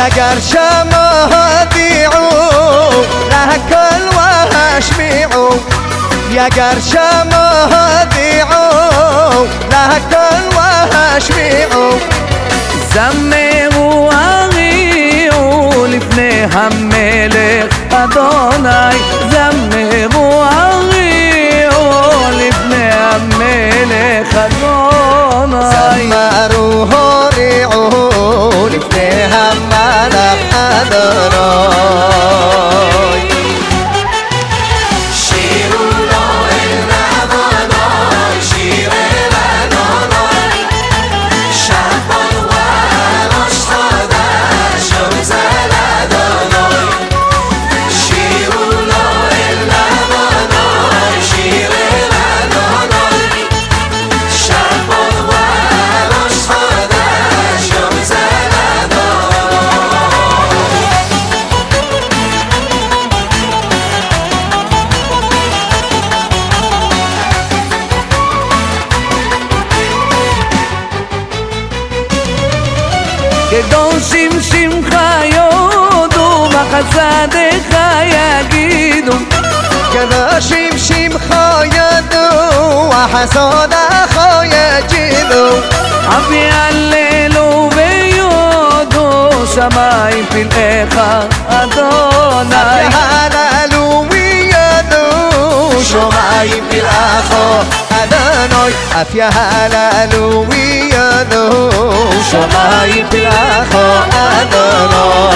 يا ها دیعو هبيعوا کل و هش يا زمه و آغی و لفنه هم زمي ادانای زمه و آغی و لفنه هم המלך אדוני כדורשים שמך יודו, בחסדך יגידו. כדורשים שמך יודו, החסודך יגידו. אף יעללו ויודו, שמיים פלאיך, אדוני. בנוי אף יעללו וידו שמיים פילחו אדונוי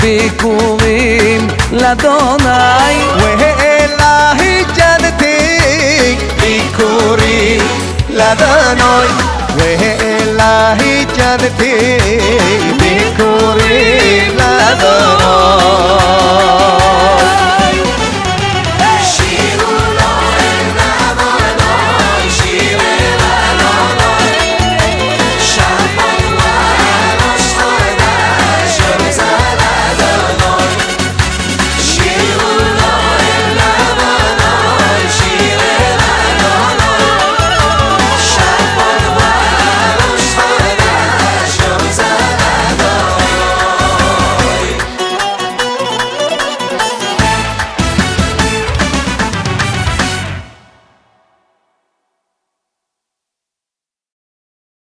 bikumim la donai wehe la hijanti bikuri la donoi wehe la hijanti bikuri la donoi.